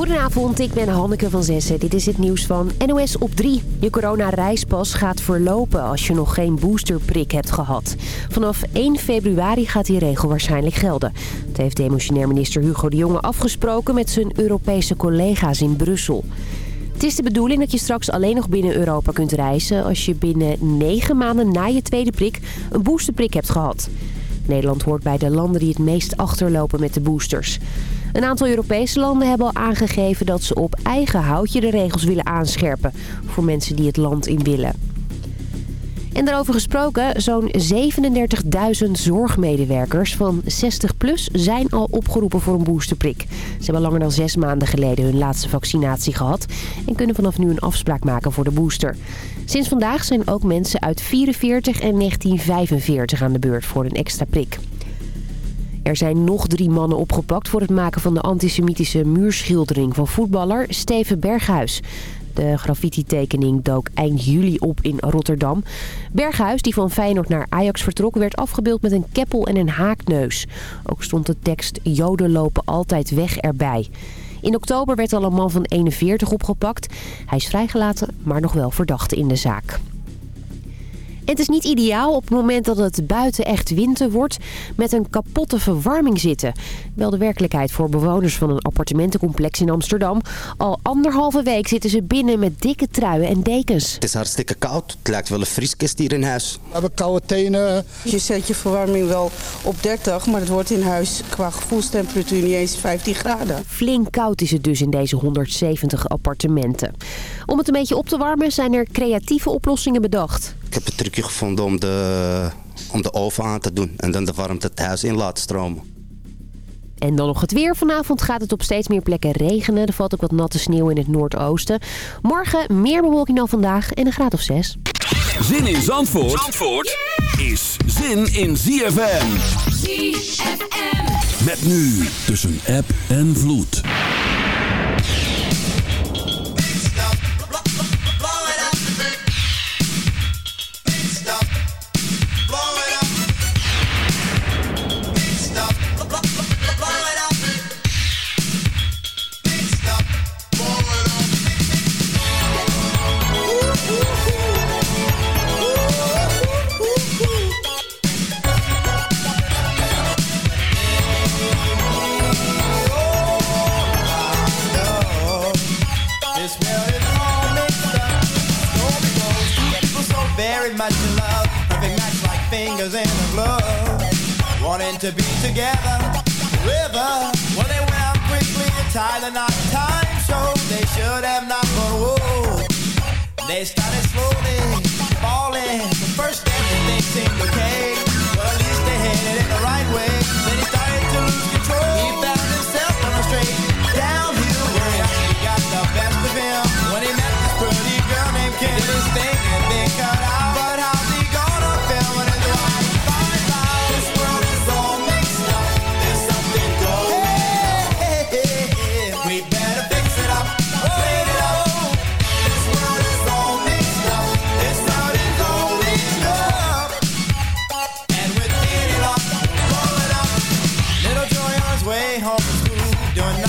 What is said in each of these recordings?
Goedenavond, ik ben Hanneke van Zessen. Dit is het nieuws van NOS op 3. Je corona-reispas gaat verlopen als je nog geen boosterprik hebt gehad. Vanaf 1 februari gaat die regel waarschijnlijk gelden. Dat heeft demissionair minister Hugo de Jonge afgesproken met zijn Europese collega's in Brussel. Het is de bedoeling dat je straks alleen nog binnen Europa kunt reizen... als je binnen 9 maanden na je tweede prik een boosterprik hebt gehad. Nederland hoort bij de landen die het meest achterlopen met de boosters. Een aantal Europese landen hebben al aangegeven dat ze op eigen houtje de regels willen aanscherpen voor mensen die het land in willen. En daarover gesproken, zo'n 37.000 zorgmedewerkers van 60 plus zijn al opgeroepen voor een boosterprik. Ze hebben langer dan zes maanden geleden hun laatste vaccinatie gehad en kunnen vanaf nu een afspraak maken voor de booster. Sinds vandaag zijn ook mensen uit 44 en 1945 aan de beurt voor een extra prik. Er zijn nog drie mannen opgepakt voor het maken van de antisemitische muurschildering van voetballer Steven Berghuis. De graffiti-tekening dook eind juli op in Rotterdam. Berghuis, die van Feyenoord naar Ajax vertrok, werd afgebeeld met een keppel en een haakneus. Ook stond de tekst Joden lopen altijd weg erbij. In oktober werd al een man van 41 opgepakt. Hij is vrijgelaten, maar nog wel verdachte in de zaak het is niet ideaal op het moment dat het buiten echt winter wordt met een kapotte verwarming zitten. Wel de werkelijkheid voor bewoners van een appartementencomplex in Amsterdam. Al anderhalve week zitten ze binnen met dikke truien en dekens. Het is hartstikke koud. Het lijkt wel een vrieskist hier in huis. We hebben koude tenen. Je zet je verwarming wel op 30, maar het wordt in huis qua gevoelstemperatuur niet eens 15 graden. Flink koud is het dus in deze 170 appartementen. Om het een beetje op te warmen zijn er creatieve oplossingen bedacht. Ik heb een trucje gevonden om de, om de oven aan te doen en dan de warmte het huis in laten stromen. En dan nog het weer. Vanavond gaat het op steeds meer plekken regenen. Er valt ook wat natte sneeuw in het noordoosten. Morgen meer bewolking dan vandaag en een graad of zes. Zin in Zandvoort, Zandvoort is zin in ZFM. ZFM. Met nu tussen app en vloed.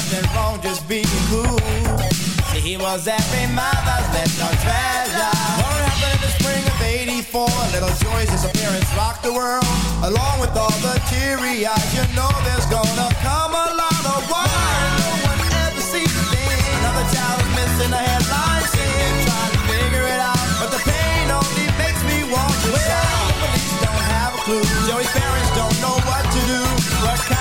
Nothing wrong, just being cool. He was every mother's little treasure. What happened in the spring of '84? Little Joy's disappearance rocked the world, along with all the teary eyes. You know there's gonna come a lot of why no one ever sees a thing. Another child is missing a headline scene, trying to figure it out, but the pain only makes me want to shout. The police don't have a clue. Joey's parents don't know what to do. What kind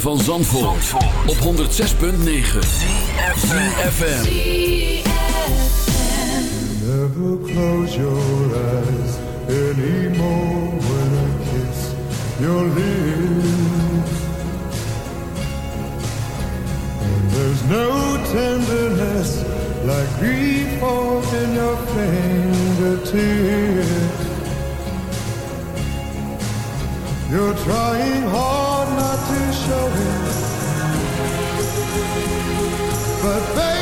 van Zandvoort, op 106.9 CFFM Never close your eyes. Anymore when I kiss your lips. And there's no tenderness like grief in your fingertips. You're trying hard But baby,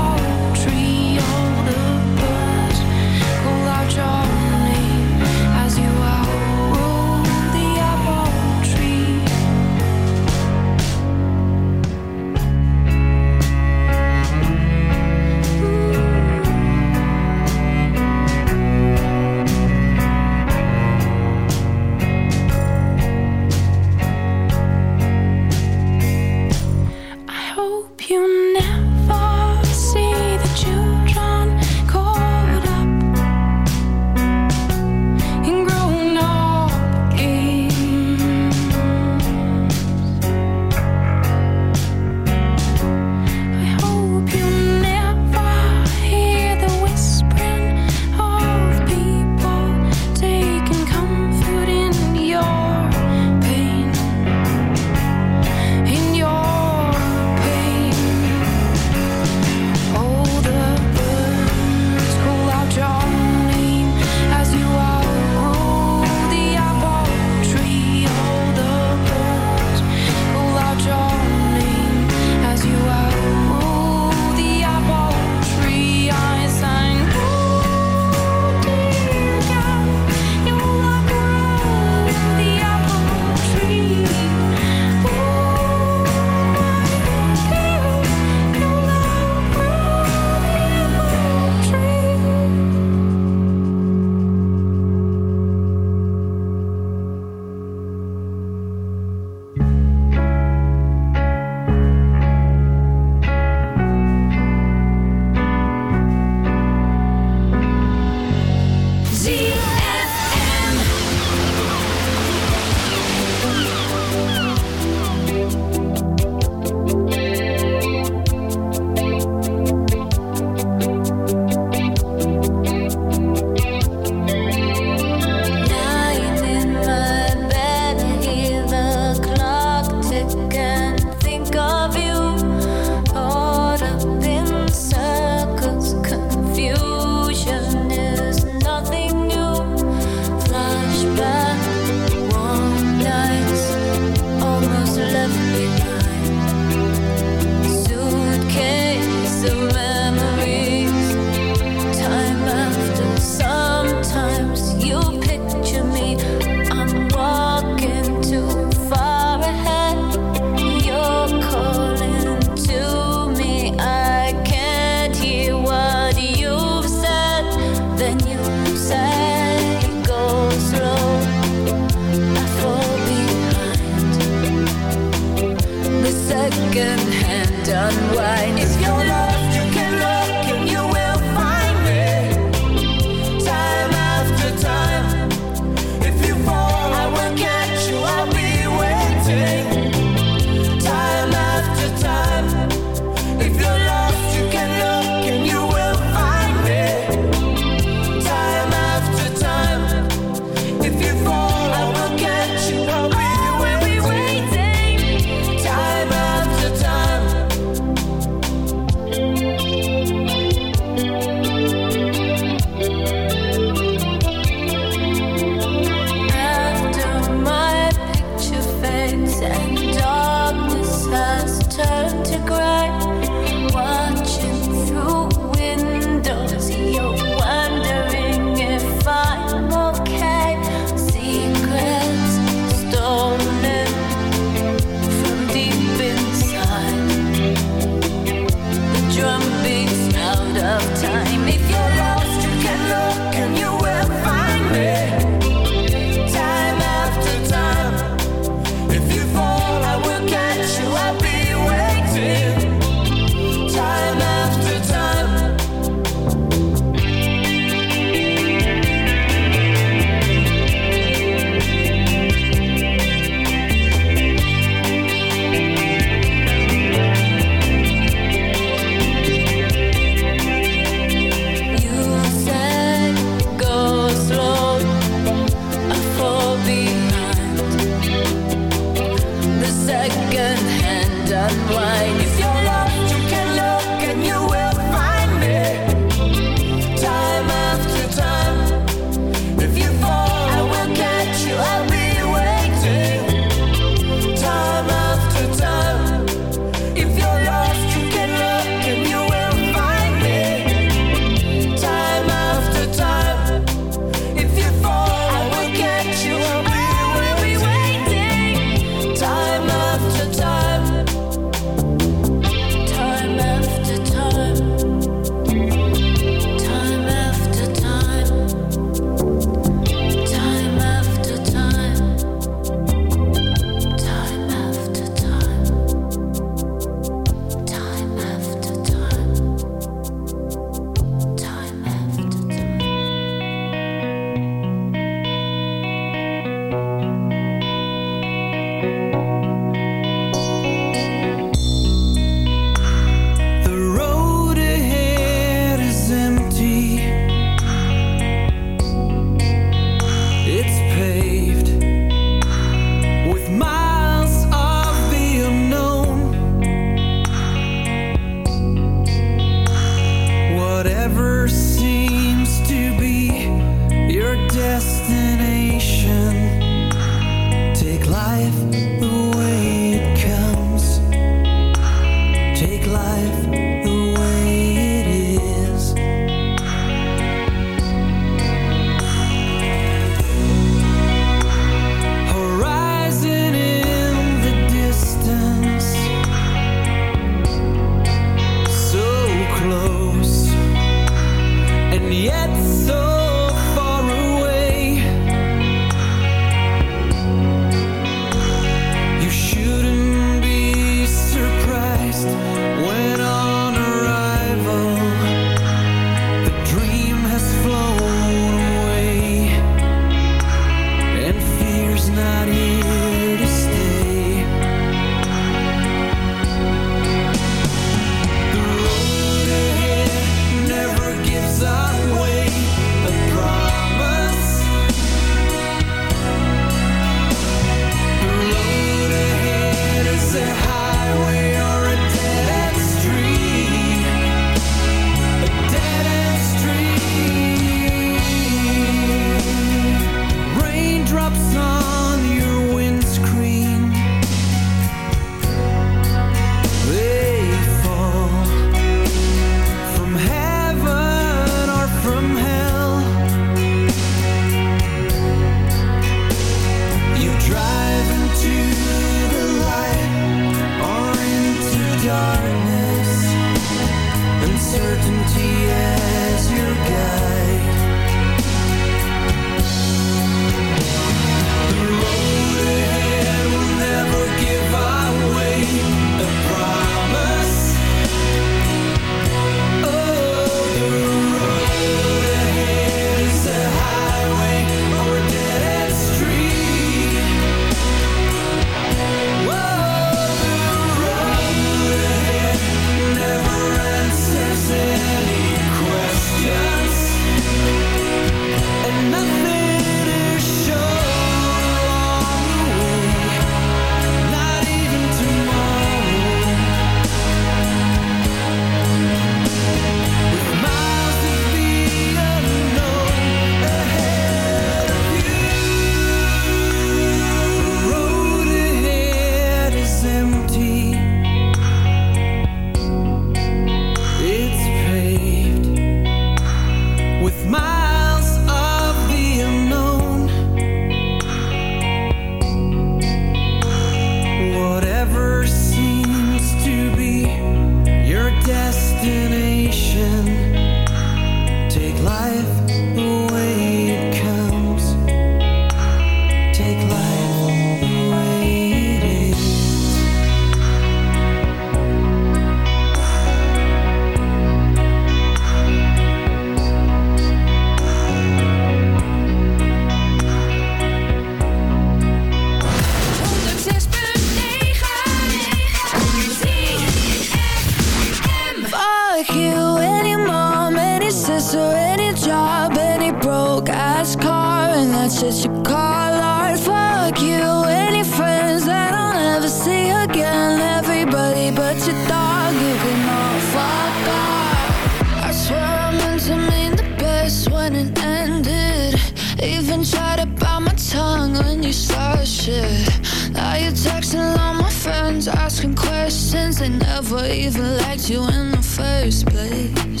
Even tried to bite my tongue when you started shit. Now you're texting all my friends, asking questions. They never even liked you in the first place.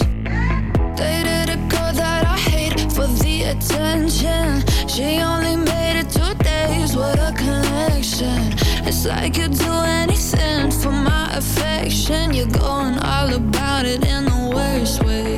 Dated a girl that I hate for the attention. She only made it two days. What a connection! It's like you'd do anything for my affection. You're going all about it in the worst way.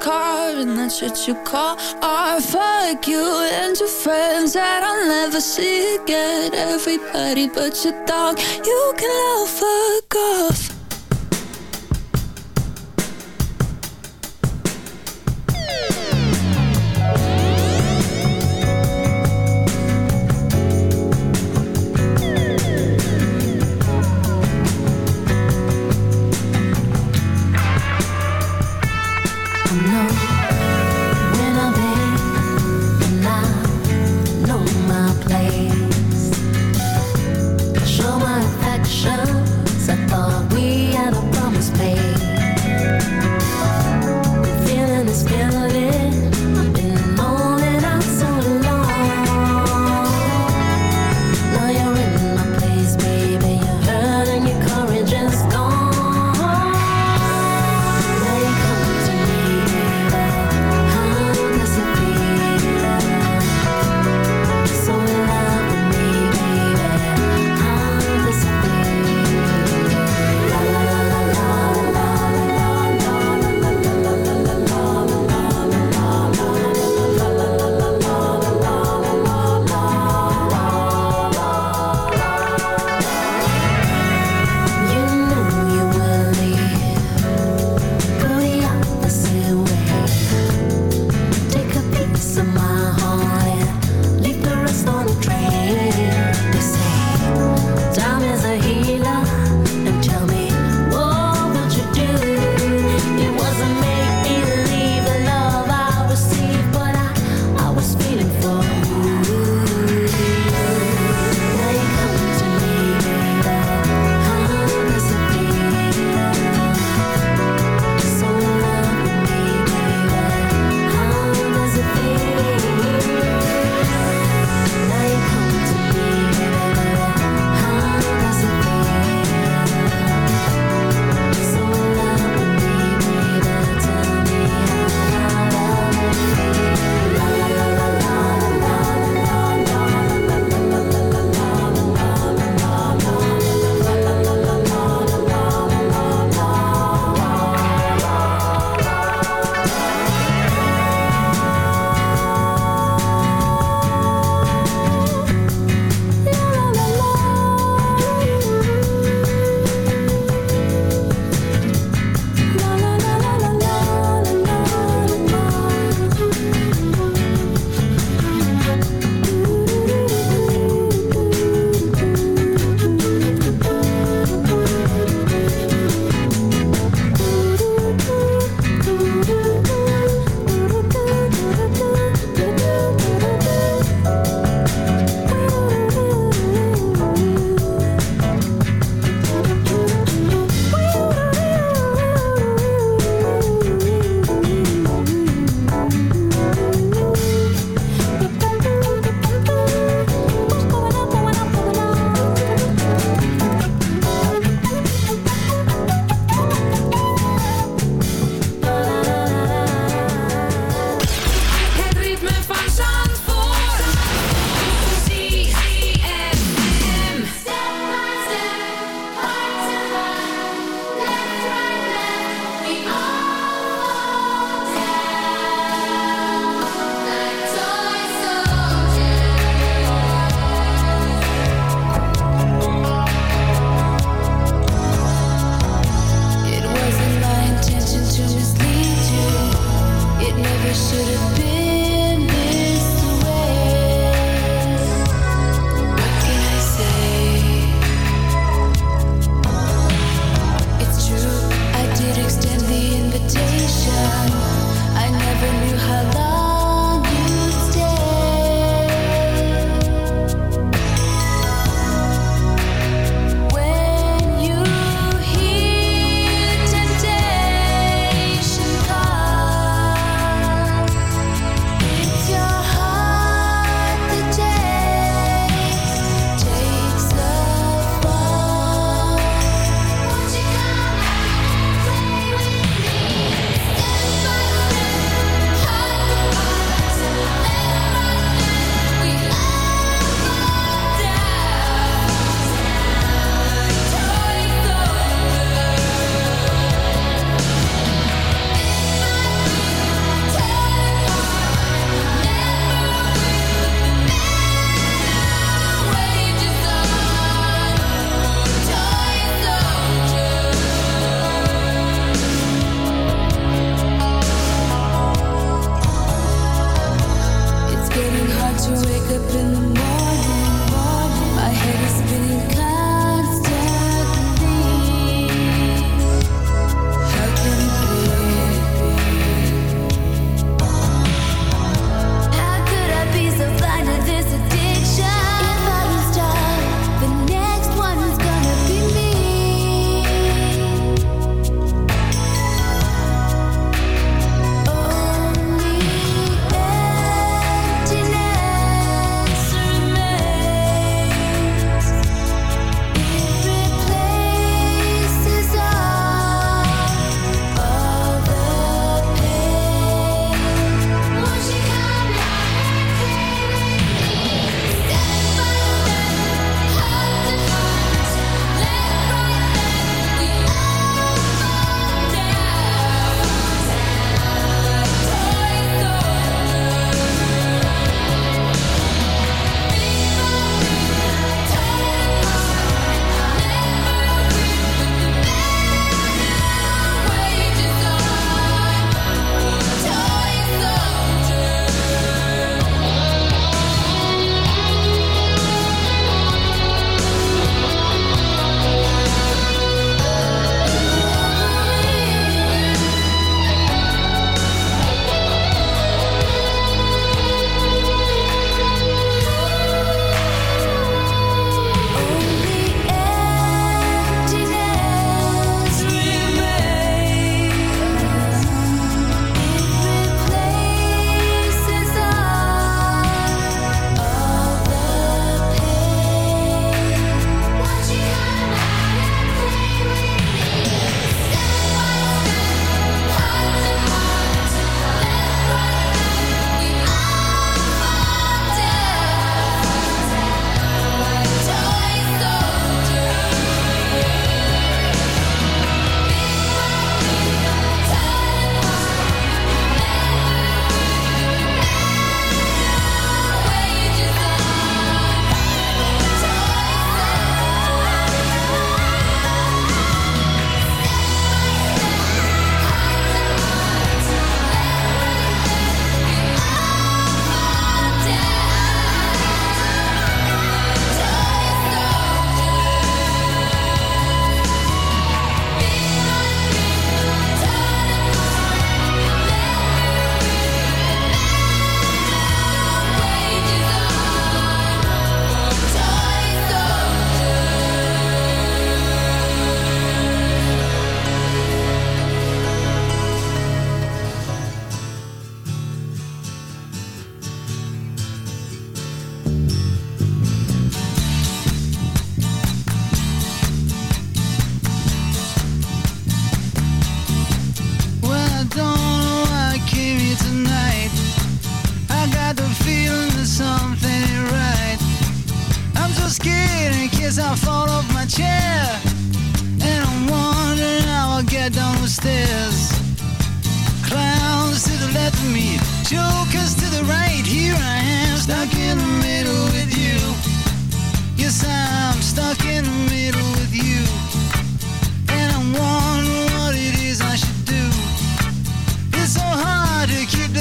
car And that's what you call our Fuck you and your friends that I'll never see again. Everybody but your dog You can all fuck off.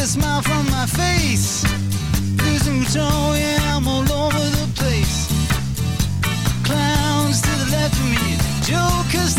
smile from my face. Losing control, yeah, I'm all over the place. Clowns to the left of me, jokers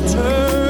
shelter.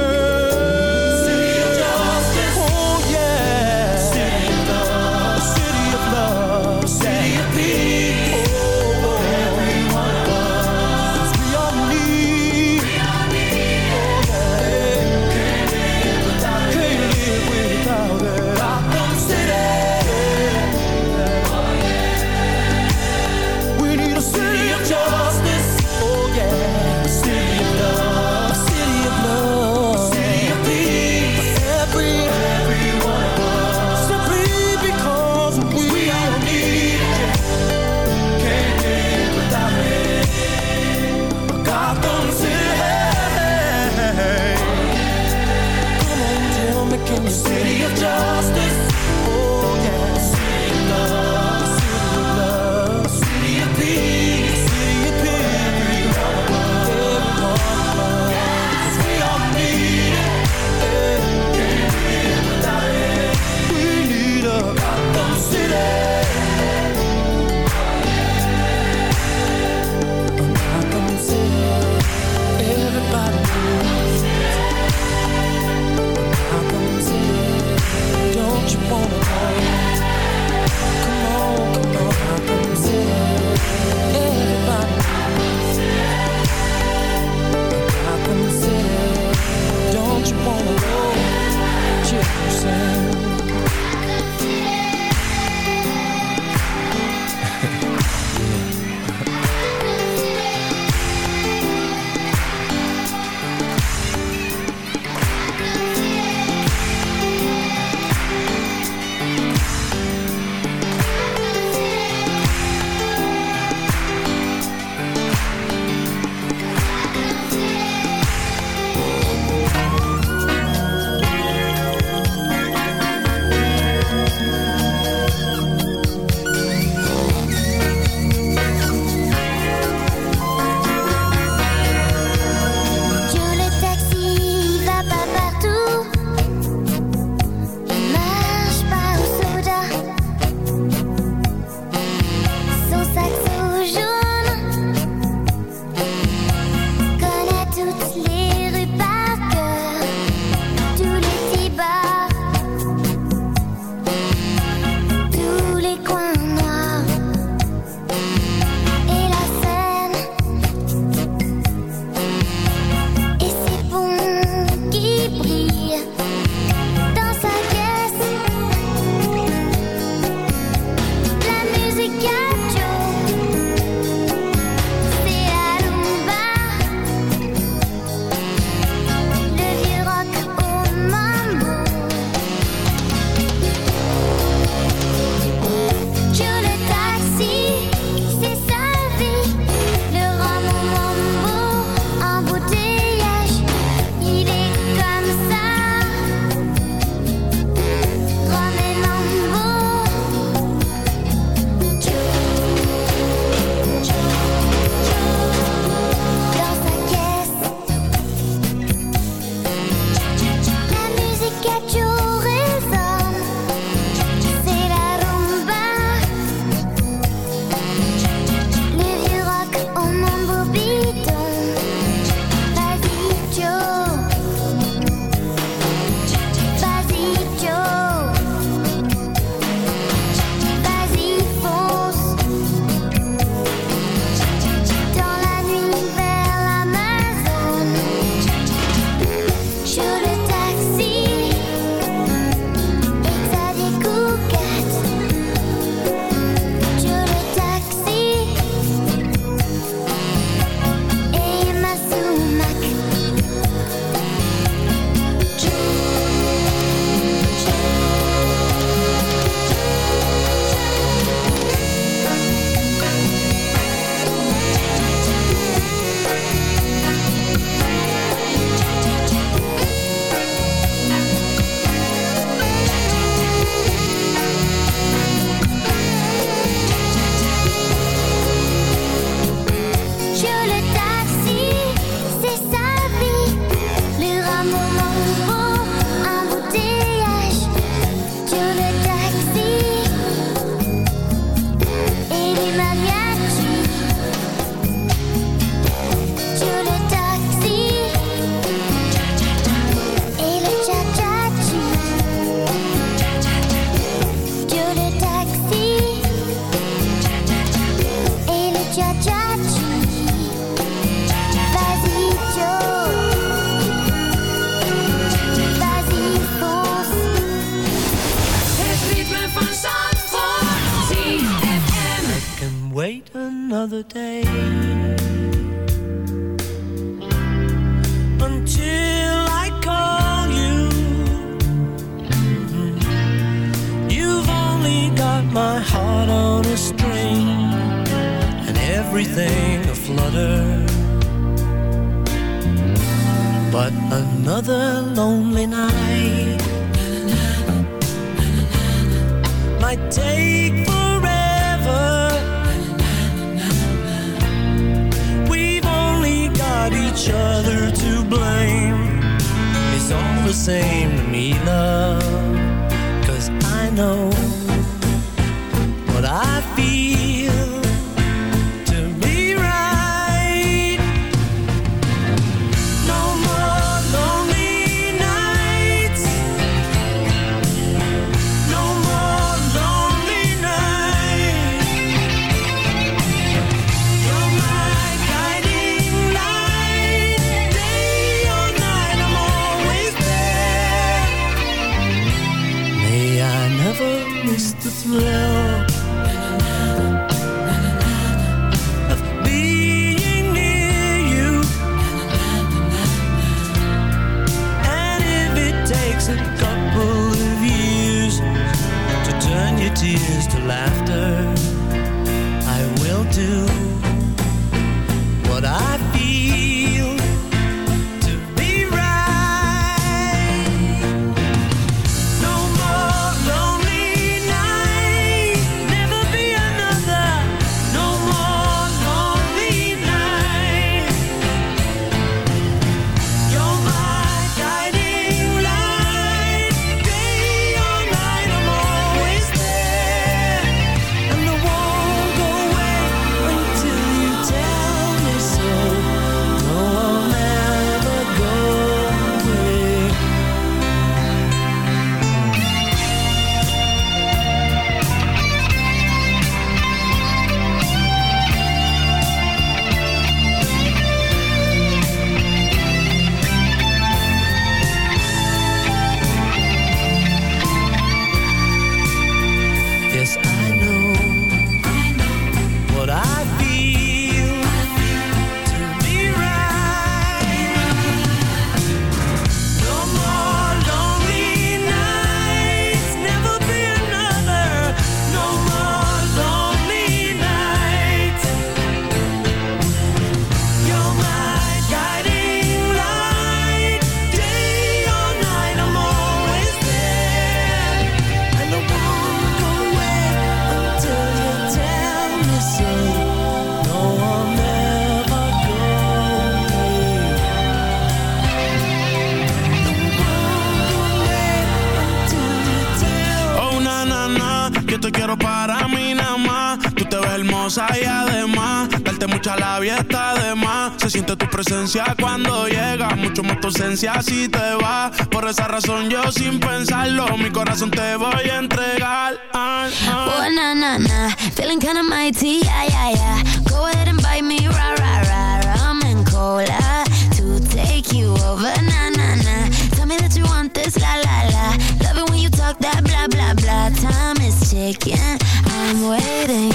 Presencia cuando llega, mucho más tu ausencia si te vas. Por esa razón yo sin pensarlo, mi corazón te voy a entregar. Oh, na, na, na. Feeling kinda mighty, yeah, yeah, yeah. Go ahead and buy me, rah, rah, rah. Rum and cola to take you over, na, na, na. Tell me that you want this, la, la, la. Love it when you talk that blah, blah, blah. Time is ticking, I'm waiting.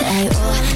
Like, oh,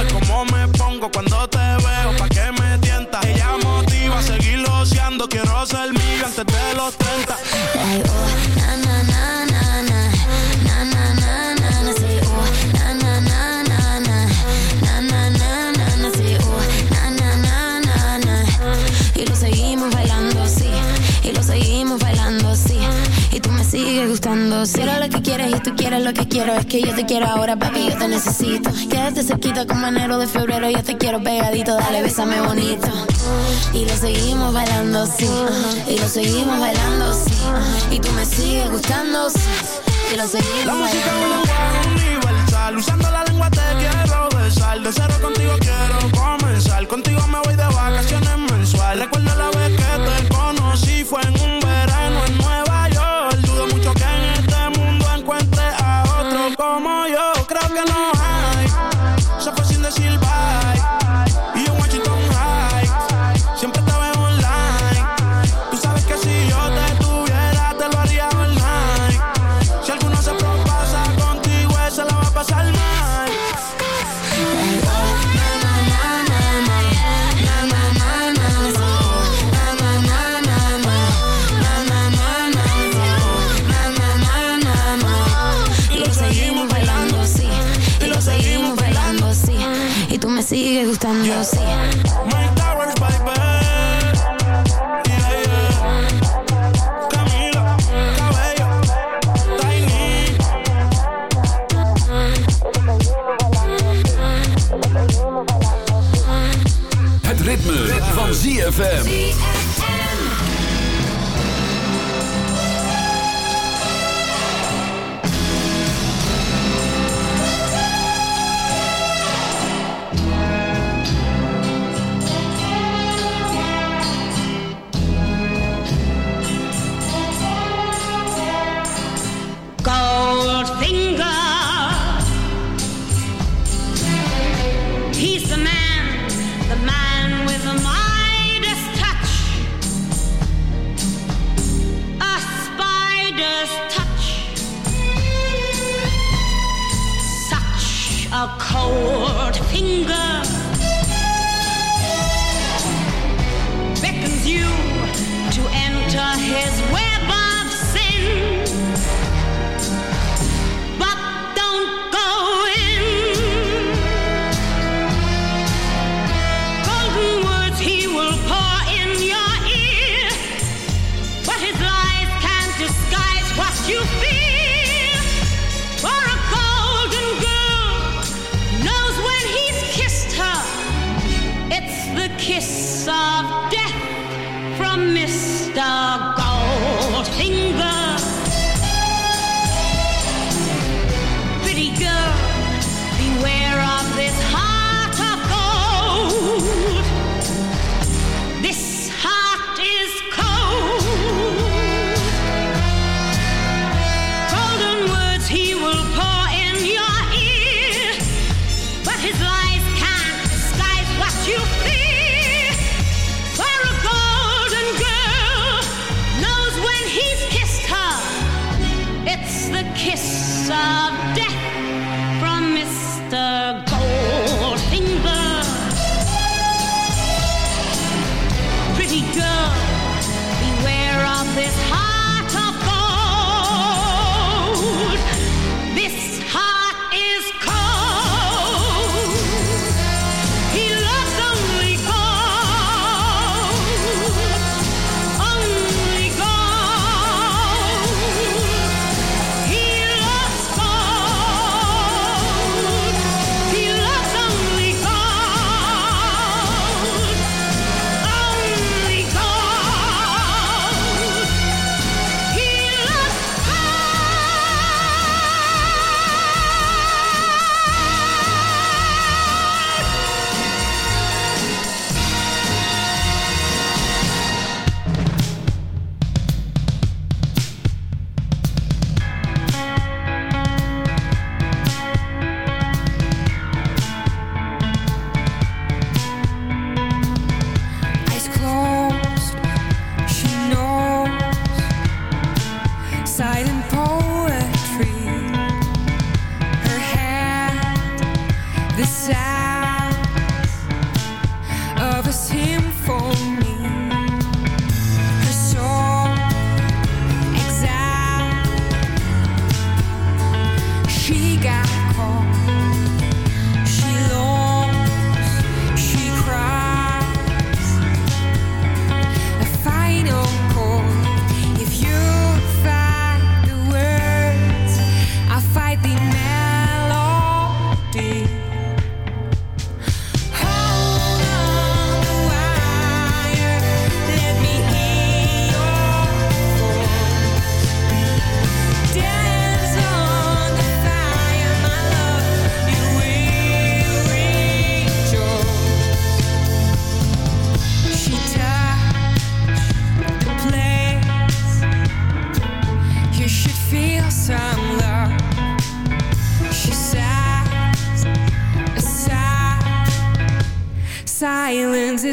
ser miga antes de los 30. Si era lo que quieres y tú quieres lo que quiero, es que yo te quiero ahora, papi, yo te necesito. Quédate cerquita como enero de febrero, yo te quiero pegadito, dale, bésame bonito. Y lo seguimos bailando, sí. Y lo seguimos bailando, sí. Y tú me sigues gustando, sí. Y lo seguimos La música es un bailando. lenguaje universal. Usando la lengua te quiero besar. De cero contigo quiero comenzar. Contigo me voy de vacaciones mensual. Recuerdo la me sigues gustando, sí. Mike Towers, baby. Yeah, yeah. Camila, Cabello, Tiny. Het ritme, van ZFM.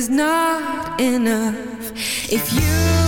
not enough. If you